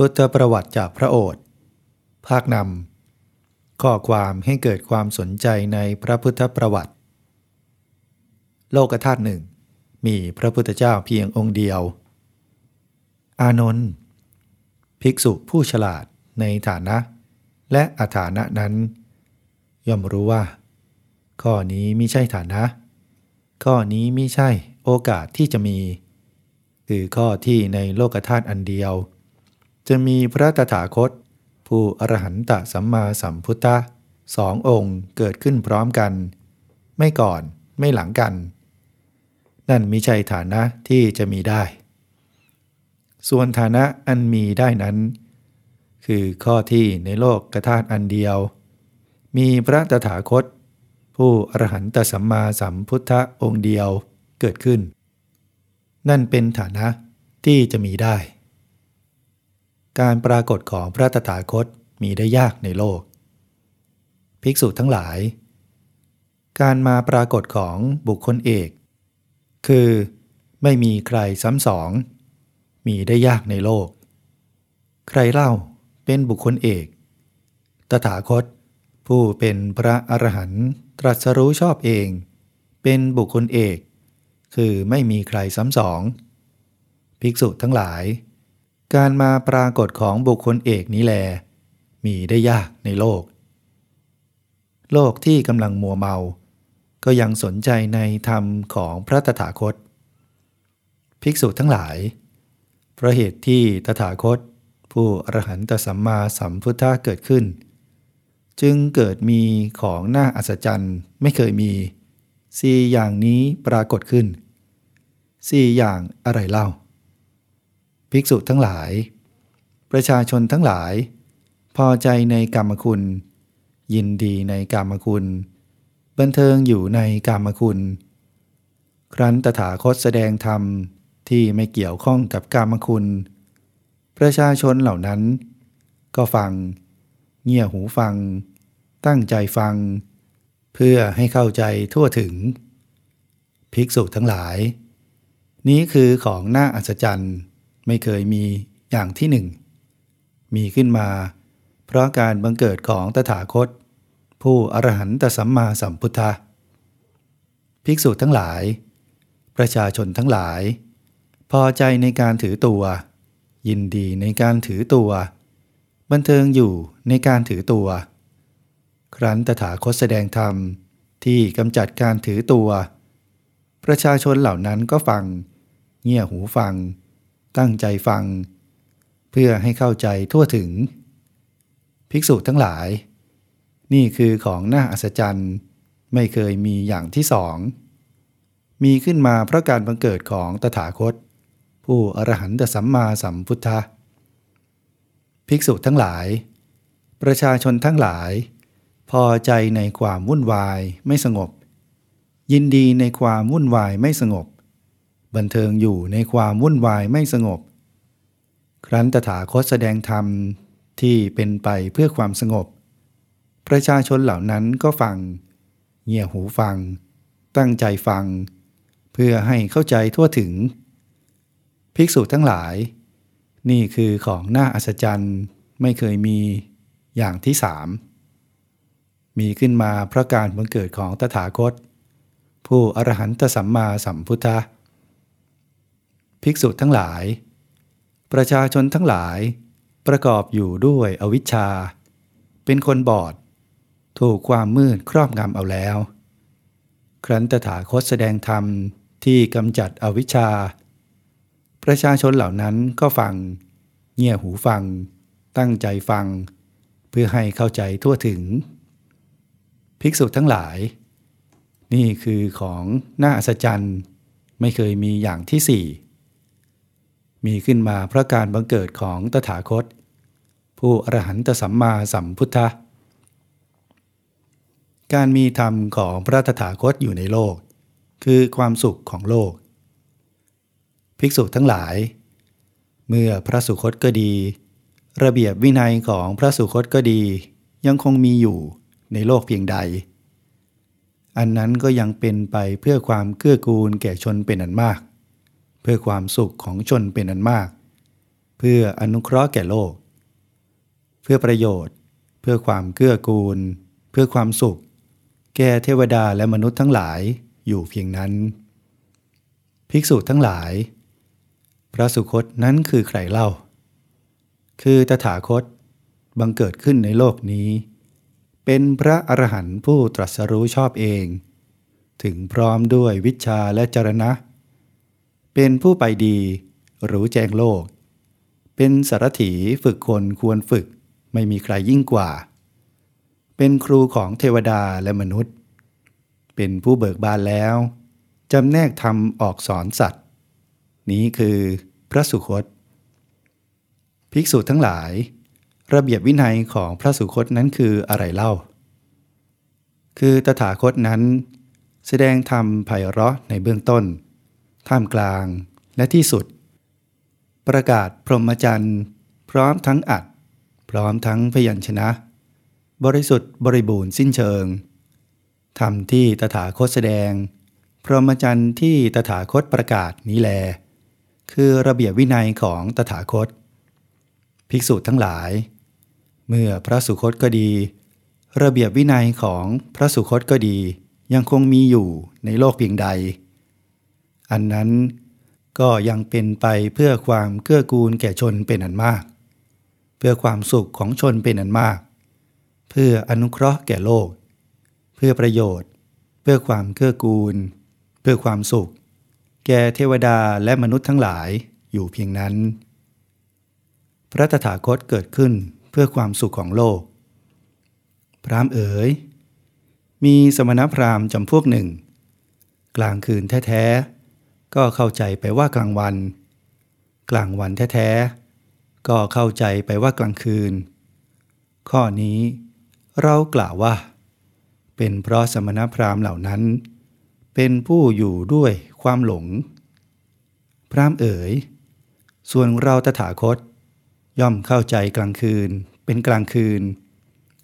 พุทธประวัติจากพระโอษฐ์ภาคนำข้อความให้เกิดความสนใจในพระพุทธประวัติ โลกธาตุหนึ่ง มีพระพุทธเจ้าเพียงองค์เดียว อานนท์ภิกษุผู้ฉลาดในฐานะ และอาฐานะนั้น ย่อมรู้ว่า ข้อนี้ไม่ใช่ฐานะ ข้อนี้ไม่ใช่โอกาสที่จะมี คือข้อที่ในโลกธาตุอันเดียว จะมีพระตถาคต ผู้อรหันตสัมมาสัมพุทธะสององค์เกิดขึ้นพร้อมกัน ไม่ก่อนไม่หลังกัน นั่นมิใช่ฐานะที่จะมีได้ ส่วนฐานะอันมีได้นั้น คือข้อที่ในโลกกระธาตุอันเดียว มีพระตถาคต ผู้อรหันตสัมมาสัมพุทธะองค์เดียวเกิดขึ้น นั่นเป็นฐานะที่จะมีได้ การปรากฏของพระตถาคตมีได้ยากในโลก ภิกษุทั้งหลาย การมาปรากฏของบุคคลเอก คือไม่มีใครซ้ำสอง มีได้ยากในโลก ใครเล่าเป็นบุคคลเอก ตถาคต ผู้เป็นพระอรหันต์ตรัสรู้ชอบเอง เป็นบุคคลเอก คือไม่มีใครซ้ำสอง ภิกษุทั้งหลาย การมาปรากฏของบุคคลเอกนี้แล มีได้ยากในโลก โลกที่กำลังมัวเมา ก็ยังสนใจในธรรมของพระตถาคต ภิกษุทั้งหลายเพราะเหตุที่ตถาคต ผู้อรหันตสัมมาสัมพุทธะเกิดขึ้น จึงเกิดมีของน่าอัศจรรย์ไม่เคยมีสี่อย่างนี้ปรากฏขึ้นสี่อย่างอะไรเล่า ภิกษุทั้งหลาย ประชาชนทั้งหลาย พอใจในกรรมคุณ ยินดีในกรรมคุณ บันเทิงอยู่ในกรรมคุณ ครั้นตถาคตแสดงธรรมที่ไม่เกี่ยวข้องกับกรรมคุณ ประชาชนเหล่านั้น ก็ฟัง เงี่ยหูฟัง ตั้งใจฟัง เพื่อให้เข้าใจทั่วถึง ภิกษุทั้งหลาย นี้คือของน่าอัศจรรย์ ไม่เคยมีอย่างที่หนึ่ง มีขึ้นมา เพราะการบังเกิดของตถาคต ผู้อรหันตสัมมาสัมพุทธะภิกษุทั้งหลาย ประชาชนทั้งหลาย พอใจในการถือตัว ยินดีในการถือตัว บันเทิงอยู่ในการถือตัว ครั้นตถาคตแสดงธรรมที่กำจัดการถือตัว ประชาชนเหล่านั้นก็ฟัง เงี่ยหูฟัง ตั้งใจฟัง เพื่อให้เข้าใจทั่วถึง ภิกษุทั้งหลาย นี่คือของน่าอัศจรรย์ไม่เคยมีอย่างที่สอง มีขึ้นมาเพราะการบังเกิดของตถาคต ผู้อรหันตสัมมาสัมพุทธะภิกษุทั้งหลาย ประชาชนทั้งหลาย พอใจในความวุ่นวายไม่สงบ ยินดีในความวุ่นวายไม่สงบ บันเทิงอยู่ในความวุ่นวายไม่สงบ ครั้นตถาคตแสดงธรรมที่เป็นไปเพื่อความสงบ ประชาชนเหล่านั้นก็ฟัง เงี่ยหูฟัง ตั้งใจฟัง เพื่อให้เข้าใจทั่วถึง ภิกษุทั้งหลาย นี่คือของน่าอัศจรรย์ไม่เคยมีอย่างที่สามมีขึ้นมาเพราะการบังเกิดของตถาคต ผู้อรหันตสัมมาสัมพุทธะ ภิกษุทั้งหลาย ประชาชนทั้งหลาย ประกอบอยู่ด้วยอวิชชา เป็นคนบอด ถูกความมืดครอบงำเอาแล้ว ครั้นตถาคตแสดงธรรมที่กำจัดอวิชชา ประชาชนเหล่านั้นก็ฟัง เงี่ยหูฟัง ตั้งใจฟัง เพื่อให้เข้าใจทั่วถึง ภิกษุทั้งหลาย นี่คือของน่าอัศจรรย์ ไม่เคยมีอย่างที่สี่ มีขึ้นมาเพราะการบังเกิดของตถาคต ผู้อรหันตสัมมาสัมพุทธะการมีธรรมของพระตถาคตอยู่ในโลก คือความสุขของโลก ภิกษุทั้งหลาย เมื่อพระสุคตก็ดี ระเบียบวินัยของพระสุคตก็ดี ยังคงมีอยู่ในโลกเพียงใด อันนั้นก็ยังเป็นไปเพื่อความเกื้อกูลแก่ชนเป็นอันมาก พื่อความสุขของชนเป็นอันมาก เพื่ออนุเคราะห์แก่โลก เพื่อประโยชน์ เพื่อความเกื้อกูล เพื่อความสุข แก่เทวดาและมนุษย์ทั้งหลายอยู่เพียงนั้น ภิกษุทั้งหลาย พระสุคตนั้นคือใครเล่า คือตถาคตบังเกิดขึ้นในโลกนี้ เป็นพระอรหันต์ผู้ตรัสรู้ชอบเอง ถึงพร้อมด้วยวิชาและจรณะเเป็นผู้ไปดี รู้แจ้งโลก เป็นสารถีฝึกคนควรฝึก ไม่มีใครยิ่งกว่า เป็นครูของเทวดาและมนุษย์ เป็นผู้เบิกบานแล้ว จำแนกธรรมออกสอนสัตว์ นี้คือพระสุคต ภิกษุทั้งหลาย ระเบียบวินัยของพระสุคตนั้นคืออะไรเล่า คือตถาคตนั้น แสดงธรรมไพเราะในเบื้องต้น ท่ามกลาง และที่สุด ประกาศพรหมจรรย์ พร้อมทั้งอัด พร้อมทั้งพยัญชนะ บริสุทธิ์บริบูรณ์สิ้นเชิงธรรมที่ตถาคตแสดง พรหมจรรย์ที่ตถาคตประกาศนี้แล คือระเบียบวินัยของตถาคต ภิกษุทั้งหลาย เมื่อพระสุคตก็ดี ระเบียบวินัยของพระสุคตก็ดี ยังคงมีอยู่ในโลกเพียงใด อันนั้นก็ยังเป็นไปเพื่อความเกื้อกูลแก่ชนเป็นอันมาก เพื่อความสุขของชนเป็นอันมาก เพื่ออนุเคราะห์แก่โลก เพื่อประโยชน์ เพื่อความเกื้อกูล เพื่อความสุข แก่เทวดาและมนุษย์ทั้งหลายอยู่เพียงนั้น พระตถาคตเกิดขึ้นเพื่อความสุขของโลก พรามเอ๋ย มีสมณพราหมณ์จำพวกหนึ่ง กลางคืนแท้ๆ ก็เข้าใจไปว่ากลางวัน กลางวันแท้ๆ ก็เข้าใจไปว่ากลางคืน ข้อนี้เรากล่าวว่า เป็นเพราะสมณพราหมณ์เหล่านั้น เป็นผู้อยู่ด้วยความหลง พรามเอ๋ย ส่วนเราตถาคต ย่อมเข้าใจกลางคืน เป็นกลางคืน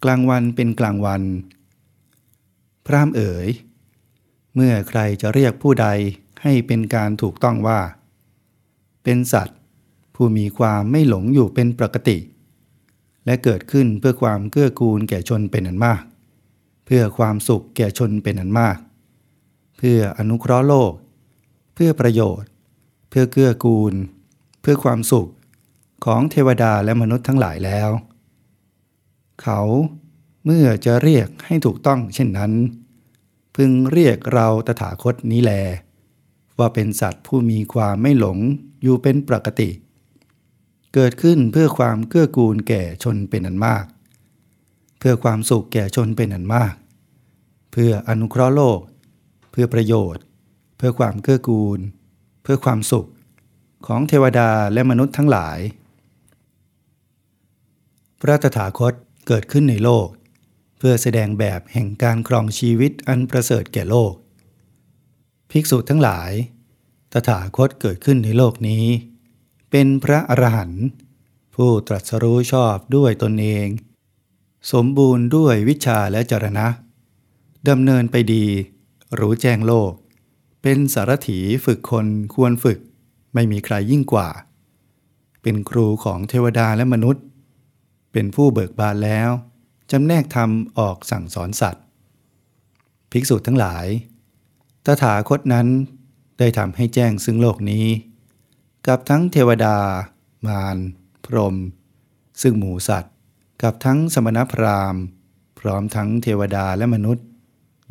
กลางวันเป็นกลางวัน พรามเอ๋ย เมื่อใครจะเรียกผู้ใด ให้เป็นการถูกต้องว่า เป็นสัตว์ ผู้มีความไม่หลงอยู่เป็นปกติ และเกิดขึ้นเพื่อความเกื้อกูลแก่ชนเป็นอันมาก เพื่อความสุขแก่ชนเป็นอันมาก เพื่ออนุเคราะห์โลก เพื่อประโยชน์ เพื่อเกื้อกูล เพื่อความสุขของเทวดาและมนุษย์ทั้งหลายแล้ว เขาเมื่อจะเรียกให้ถูกต้องเช่นนั้น พึงเรียกเราตถาคตนี้แล ว่าเป็นสัตว์ผู้มีความไม่หลงอยู่เป็นปกติ เกิดขึ้นเพื่อความเกื้อกูลแก่ชนเป็นอันมาก เพื่อความสุขแก่ชนเป็นอันมาก เพื่ออนุเคราะห์โลก เพื่อประโยชน์ เพื่อความเกื้อกูล เพื่อความสุข ของเทวดาและมนุษย์ทั้งหลาย พระตถาคตเกิดขึ้นในโลก เพื่อแสดงแบบแห่งการครองชีวิตอันประเสริฐแก่โลก ภิกษุทั้งหลาย ตถาคตเกิดขึ้นในโลกนี้ เป็นพระอรหันต์ผู้ตรัสรู้ชอบด้วยตนเอง สมบูรณ์ด้วยวิชาและจรณะดำเนินไปดี รู้แจ้งโลก เป็นสารถีฝึกคนควรฝึก ไม่มีใครยิ่งกว่า เป็นครูของเทวดาและมนุษย์ เป็นผู้เบิกบานแล้วจำแนกธรรมออกสั่งสอนสัตว์ ภิกษุทั้งหลาย ตถาคตนั้นได้ทำให้แจ้งซึ่งโลกนี้ กับทั้งเทวดา มารพรหมซึ่งหมูสัตว์ กับทั้งสมณพราหมณ์ พร้อมทั้งเทวดาและมนุษย์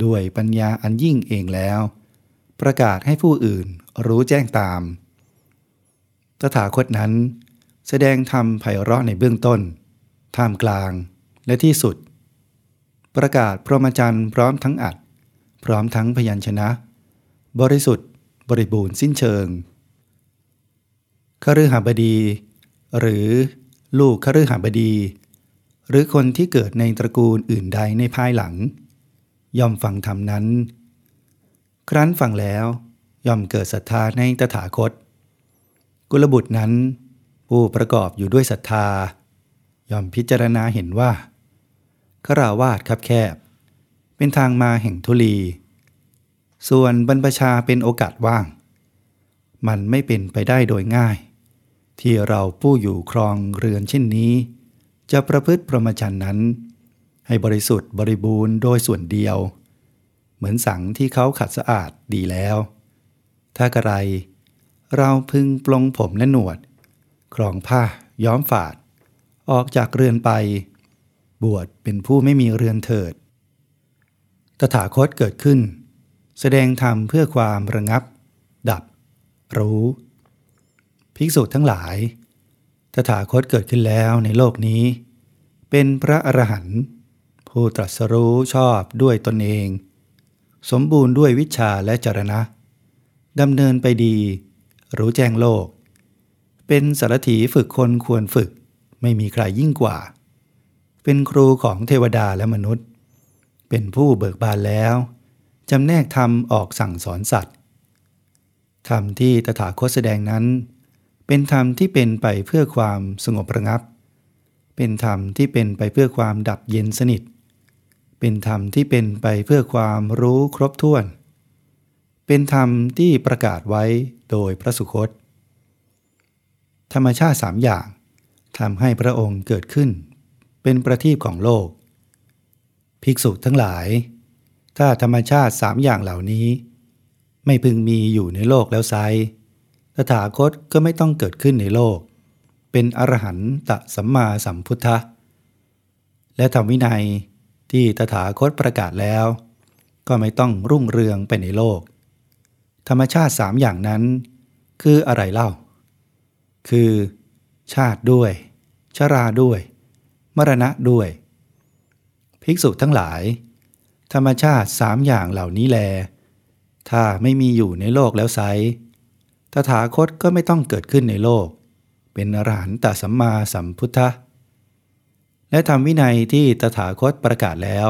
ด้วยปัญญาอันยิ่งเองแล้ว ประกาศให้ผู้อื่นรู้แจ้งตาม ตถาคตนั้น แสดงธรรมไพเราะในเบื้องต้น ท่ามกลางและที่สุด ประกาศพรหมจรรย์พร้อมทั้งอัด พร้อมทั้งพยัญชนะ บริสุทธิ์ บริบูรณ์สิ้นเชิงคฤหบดี หรือลูกคฤหบดี หรือคนที่เกิดในตระกูลอื่นใดในภายหลัง ย่อมฟังธรรมนั้น ครั้นฟังแล้วย่อมเกิดศรัทธาในตถาคต กุลบุตรนั้น ผู้ประกอบอยู่ด้วยศรัทธา ย่อมพิจารณาเห็นว่าขราวาสคับแคบ เป็นทางมาแห่งทุลี ส่วนบรรพชาเป็นโอกาสว่าง มันไม่เป็นไปได้โดยง่าย ที่เราผู้อยู่ครองเรือนเช่นนี้ จะประพฤติพรหมจรรย์นั้น ให้บริสุทธิ์บริบูรณ์โดยส่วนเดียว เหมือนสังที่เขาขัดสะอาดดีแล้ว ถ้ากระไรเราพึงปลงผมและหนวด ครองผ้าย้อมฝาด ออกจากเรือนไป บวชเป็นผู้ไม่มีเรือนเถิด ตถาคตเกิดขึ้น แสดงธรรมเพื่อความระงับ ดับ รู้ ภิกษุทั้งหลาย ตถาคตเกิดขึ้นแล้วในโลกนี้ เป็นพระอรหันต์ผู้ตรัสรู้ชอบด้วยตนเอง สมบูรณ์ด้วยวิชาและจรณะดำเนินไปดี รู้แจ้งโลก เป็นสารถีฝึกคนควรฝึก ไม่มีใครยิ่งกว่า เป็นครูของเทวดาและมนุษย์ เป็นผู้เบิกบานแล้วจำแนกธรรมออกสั่งสอนสัตว์ธรรมที่ตถาคตแสดงนั้น เป็นธรรมที่เป็นไปเพื่อความสงบระงับ เป็นธรรมที่เป็นไปเพื่อความดับเย็นสนิท เป็นธรรมที่เป็นไปเพื่อความรู้ครบถ้วน เป็นธรรมที่ประกาศไว้โดยพระสุคต ธรรมชาติสามอย่างทำให้พระองค์เกิดขึ้น เป็นประทีปของโลก ภิกษุทั้งหลาย ถ้าธรรมชาติสามอย่างเหล่านี้ ไม่พึงมีอยู่ในโลกแล้วไซตถาคตก็ไม่ต้องเกิดขึ้นในโลก เป็นอรหันตสัมมาสัมพุทธะ และธรรมวินัยที่ตถาคตประกาศแล้ว ก็ไม่ต้องรุ่งเรืองไปในโลก ธรรมชาติสามอย่างนั้น คืออะไรเล่า คือ ชาติด้วย ชราด้วย มรณะด้วย ภิกษุทั้งหลาย ธรรมชาติสามอย่างเหล่านี้แล ถ้าไม่มีอยู่ในโลกแล้วไซตถาคตก็ไม่ต้องเกิดขึ้นในโลก เป็นอรหันตสัมมาสัมพุทธะ และทำวินัยที่ตถาคตประกาศแล้ว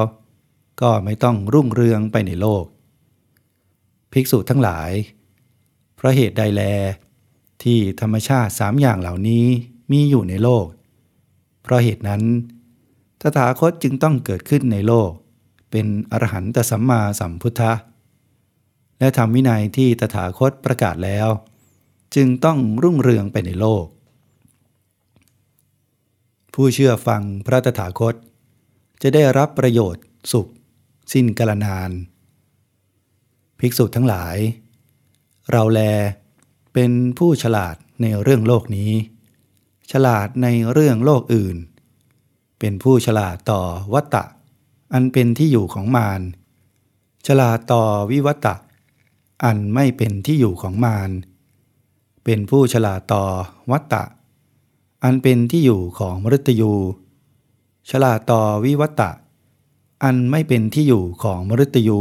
ก็ไม่ต้องรุ่งเรืองไปในโลก ภิกษุทั้งหลายเพราะเหตุใดแล ที่ธรรมชาติสามอย่างเหล่านี้มีอยู่ในโลก เพราะเหตุนั้น ตถาคตจึงต้องเกิดขึ้นในโลก เป็นอรหันตสัมมาสัมพุทธะ และทำวินัยที่ตถาคตประกาศแล้ว จึงต้องรุ่งเรืองไปในโลก ผู้เชื่อฟังพระตถาคต จะได้รับประโยชน์สุข สิ้นกาลนาน ภิกษุทั้งหลาย เราแลเป็นผู้ฉลาดในเรื่องโลกนี้ ฉลาดในเรื่องโลกอื่น เป็นผู้ฉลาดต่อวัตตะ อันเป็นที่อยู่ของมารฉลาดต่อวิวัตตะ อันไม่เป็นที่อยู่ของมารเป็นผู้ฉลาดต่อวัตตะ อันเป็นที่อยู่ของมฤตยู ฉลาดต่อวิวัตตะอันไม่เป็นที่อยู่ของมฤตยู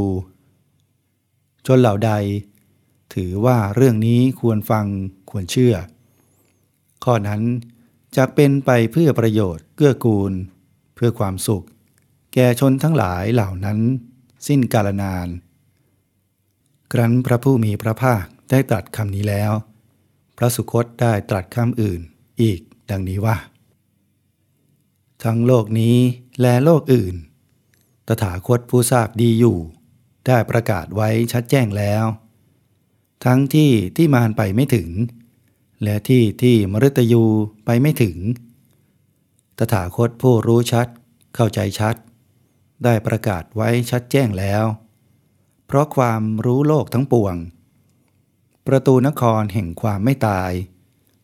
จนเหล่าใด ถือว่าเรื่องนี้ควรฟังควรเชื่อ ข้อนั้น จะเป็นไปเพื่อประโยชน์เกื้อกูล เพื่อความสุข แก่ชนทั้งหลายเหล่านั้น สิ้นกาลนาน ครั้นพระผู้มีพระภาคได้ตรัสคำนี้แล้ว พระสุคตได้ตรัสคำอื่นอีกดังนี้ว่า ทั้งโลกนี้และโลกอื่น ตถาคตผู้ทราบดีอยู่ ได้ประกาศไว้ชัดแจ้งแล้ว ทั้งที่ที่มารไปไม่ถึง และที่ที่มฤตยูไปไม่ถึง ตถาคตผู้รู้ชัด เข้าใจชัด ได้ประกาศไว้ชัดแจ้งแล้ว เพราะความรู้โลกทั้งปวง ประตูนครแห่งความไม่ตาย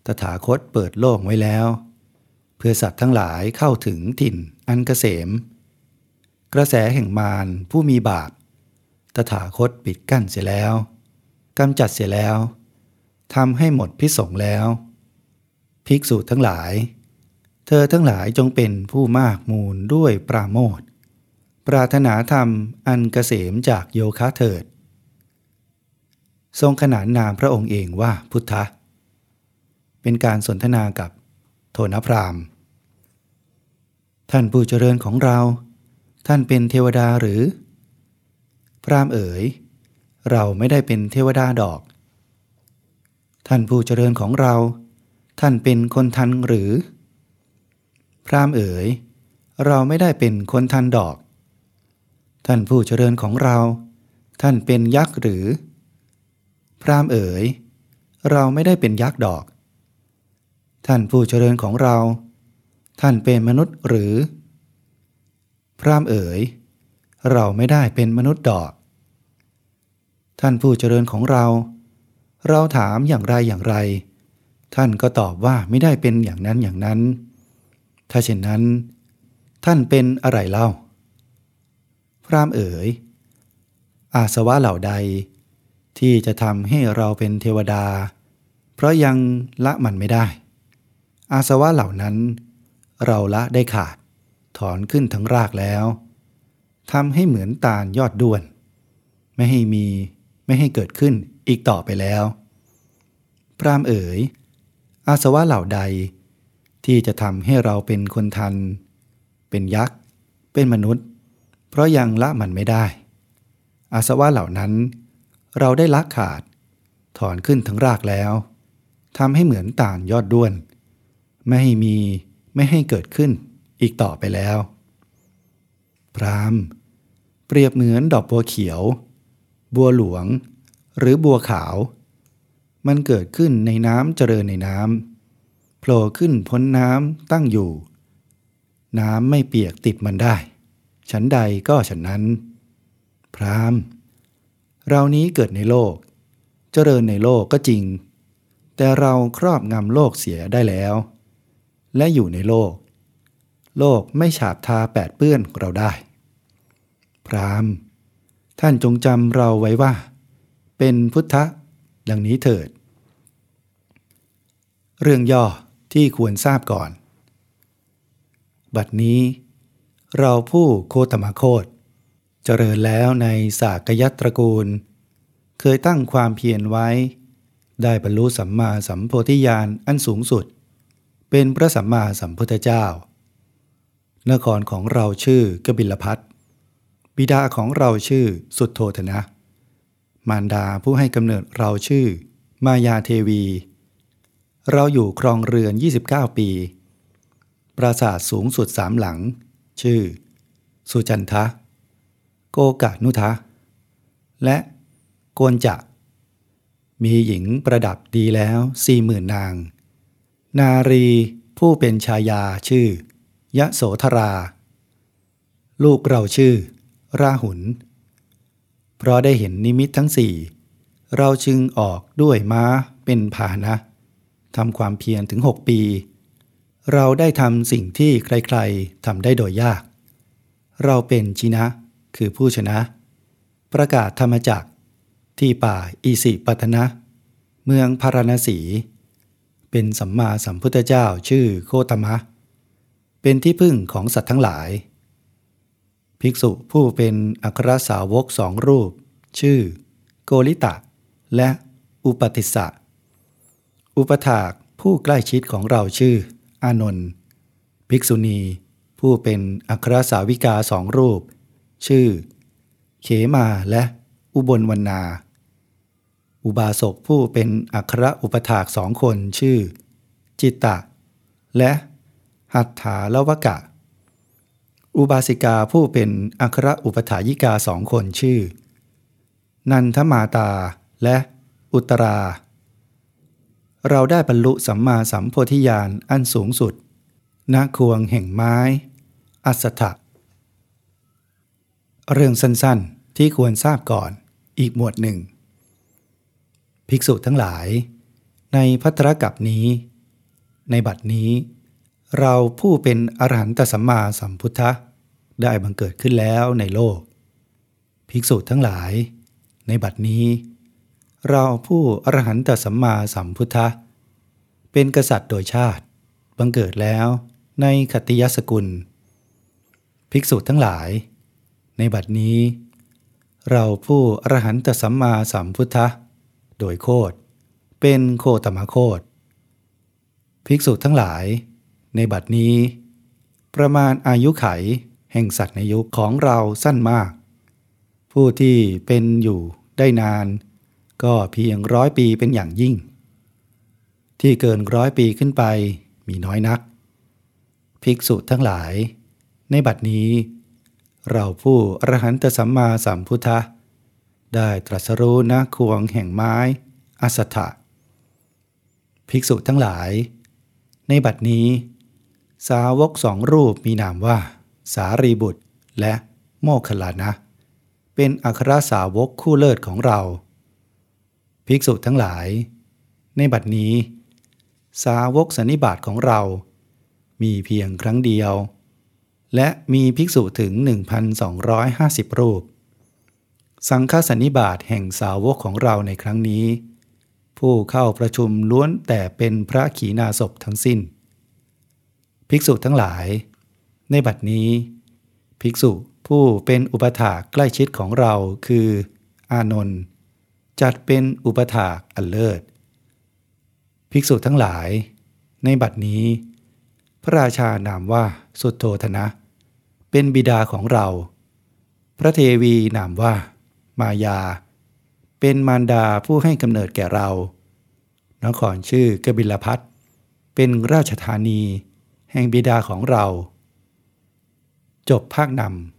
ตถาคตเปิดโลกไว้แล้ว เพื่อสัตว์ทั้งหลายเข้าถึงถิ่นอันเกษม กระแสแห่งมารผู้มีบาป ตถาคตปิดกั้นเสียแล้วกำจัดเสียแล้ว ทำให้หมดพิสงแล้ว ภิกษุทั้งหลาย เธอทั้งหลายจงเป็นผู้มากมูลด้วยปราโมทปรารถนาธรรมอันเกษมจากโยคะเถิด ทรงขนานนามพระองค์เองว่าพุทธะ เป็นการสนทนากับโทนพรามท่านผู้เจริญของเรา ท่านเป็นเทวดาหรือ พรามเอ๋ย เราไม่ได้เป็นเทวดาดอก ท่านผู้เจริญของเรา ท่านเป็นคนทันหรือ พรามเอ๋ย เราไม่ได้เป็นคนทันดอก ท่านผู้เจริญของเรา ท่านเป็นยักษ์หรือ พรามเอ๋ย เราไม่ได้เป็นยักษ์ดอก ท่านผู้เจริญของเรา ท่านเป็นมนุษย์หรือ พรามเอ๋ย เราไม่ได้เป็นมนุษย์ดอก ท่านผู้เจริญของเรา เราถามอย่างไรอย่างไร ท่านก็ตอบว่าไม่ได้เป็นอย่างนั้นอย่างนั้น ถ้าเช่นนั้น ท่านเป็นอะไรเล่า พรามเอ๋ย อาสวะเหล่าใด ที่จะทำให้เราเป็นเทวดา เพราะยังละมันไม่ได้ อาสวะเหล่านั้น เราละได้ขาด ถอนขึ้นทั้งรากแล้วทำให้เหมือนตาลยอดด้วน ไม่ให้มีไม่ให้เกิดขึ้น อีกต่อไปแล้ว พรามเอ๋ย อาสวะเหล่าใด ที่จะทำให้เราเป็นคนทัน เป็นยักษ์ เป็นมนุษย์ เพราะยังละมันไม่ได้ อาสวะเหล่านั้น เราได้ละขาด ถอนขึ้นทั้งรากแล้วทำให้เหมือนต่าลยอดด้วน ไม่ให้มีไม่ให้เกิดขึ้นอีกต่อไปแล้ว พรามเปรียบเหมือนดอกบัวเขียว บัวหลวง หรือบัวขาว มันเกิดขึ้นในน้ำเจริญในน้ำโผล่ขึ้นพ้นน้ำตั้งอยู่ น้ำไม่เปียกติดมันได้ ฉันใดก็ฉันนั้น พรามเรานี้เกิดในโลก เจริญในโลกก็จริง แต่เราครอบงำโลกเสียได้แล้ว และอยู่ในโลก โลกไม่ฉาบทาแปดเปื้อนเราได้ พรามท่านจงจำเราไว้ว่า เป็นพุทธะดังนี้เถิด เรื่องย่อที่ควรทราบก่อน บัดนี้ เราผู้โคตมโคตเจริญแล้วในสากยัตตระกูล เคยตั้งความเพียรไว้ ได้บรรลุสัมมาสัมโพธิญาณอันสูงสุด เป็นพระสัมมาสัมพุทธเจ้า นครของเราชื่อกบิลพัทบิดาของเราชื่อสุดโทธนะ มารดาผู้ให้กำเนิดเราชื่อ มายาเทวี เราอยู่ครองเรือน 29 ปี ปราสาทสูงสุดสามหลัง ชื่อ สุจันทะ โกกะนุทะ และโกนจะ มีหญิงประดับดีแล้วสี่หมื่นนาง นารีผู้เป็นชายาชื่อ ยะโสธรา ลูกเราชื่อ ราหุล เพราะได้เห็นนิมิตทั้งสี่เราจึงออกด้วยม้าเป็นพาหนะทำความเพียรถึงหกปี เราได้ทำสิ่งที่ใครๆทำได้โดยยาก เราเป็นชินะ คือผู้ชนะ ประกาศธรรมจักที่ป่าอีสิปัตนะ เมืองพาราณสี เป็นสัมมาสัมพุทธเจ้าชื่อโคตมะ เป็นที่พึ่งของสัตว์ทั้งหลาย ภิกษุผู้เป็นอัครสาวกสองรูป ชื่อ โกริตะ และอุปติสสะอุปถากผู้ใกล้ชิดของเราชื่อ อานนท์ภิกษุณี ผู้เป็นอัครสาวิกาสองรูป ชื่อ เขมาและอุบลวรรณา อุบาสกผู้เป็นอัครอุปถากสองคนชื่อ จิตตะ และหัตถาลวกะ อุบาสิกาผู้เป็นอัครอุปถายิกาสองคนชื่อ นันทมาตาและอุตรา เราได้บรรลุสัมมาสัมโพธิญาณอันสูงสุดนาควงแห่งไม้ อัสถะเรื่องสั้นๆที่ควรทราบก่อนอีกหมวดหนึ่ง ภิกษุทั้งหลาย ในพัทรกับนี้ ในบัดนี้ เราผู้เป็นอรหันตสัมมาสัมพุทธะได้บังเกิดขึ้นแล้วในโลก ภิกษุทั้งหลาย ในบัดนี้ เราผู้อรหันตสัมมาสัมพุทธะเป็นกษัตริย์โดยชาติ บังเกิดแล้วในขติยสกุล ภิกษุทั้งหลาย ในบัดนี้ เราผู้อรหันตสัมมาสัมพุทธะโดยโคดเป็นโคตมโคดภิกษุทั้งหลาย ในบัดนี้ ประมาณอายุไขแห่งสัตว์ในยุคของเราสั้นมาก ผู้ที่เป็นอยู่ได้นาน ก็เพียงร้อยปีเป็นอย่างยิ่ง ที่เกินร้อยปีขึ้นไปมีน้อยนัก ภิกษุทั้งหลาย ในบัดนี้ เราผู้อรหันตสัมมาสัมพุทธะได้ตรัสรู้ณควงแห่งไม้อสัตถะภิกษุทั้งหลาย ในบัดนี้ สาวกสองรูปมีนามว่า สารีบุตร และโมคคัลลานะ เป็นอัครสาวกคู่เลิศของเรา ภิกษุทั้งหลาย ในบัดนี้ สาวกสันนิบาตของเรา มีเพียงครั้งเดียว และมีภิกษุถึง 1,250 รูป สังฆสันนิบาตแห่งสาวกของเราในครั้งนี้ ผู้เข้าประชุมล้วนแต่เป็นพระขีณาสพทั้งสิ้น ภิกษุทั้งหลาย ในบัดนี้ ภิกษุผู้เป็นอุปถากใกล้ชิดของเราคือ อานนท์จัดเป็นอุปถากอันเลิศ ภิกษุทั้งหลาย ในบัดนี้ พระราชานามว่าสุโทธนะ เป็นบิดาของเรา พระเทวีนามว่า มายา เป็นมารดาผู้ให้กำเนิดแก่เรานครชื่อกบิลพัทเป็นราชธานี แห่งบิดาของเรา จบภาคนำ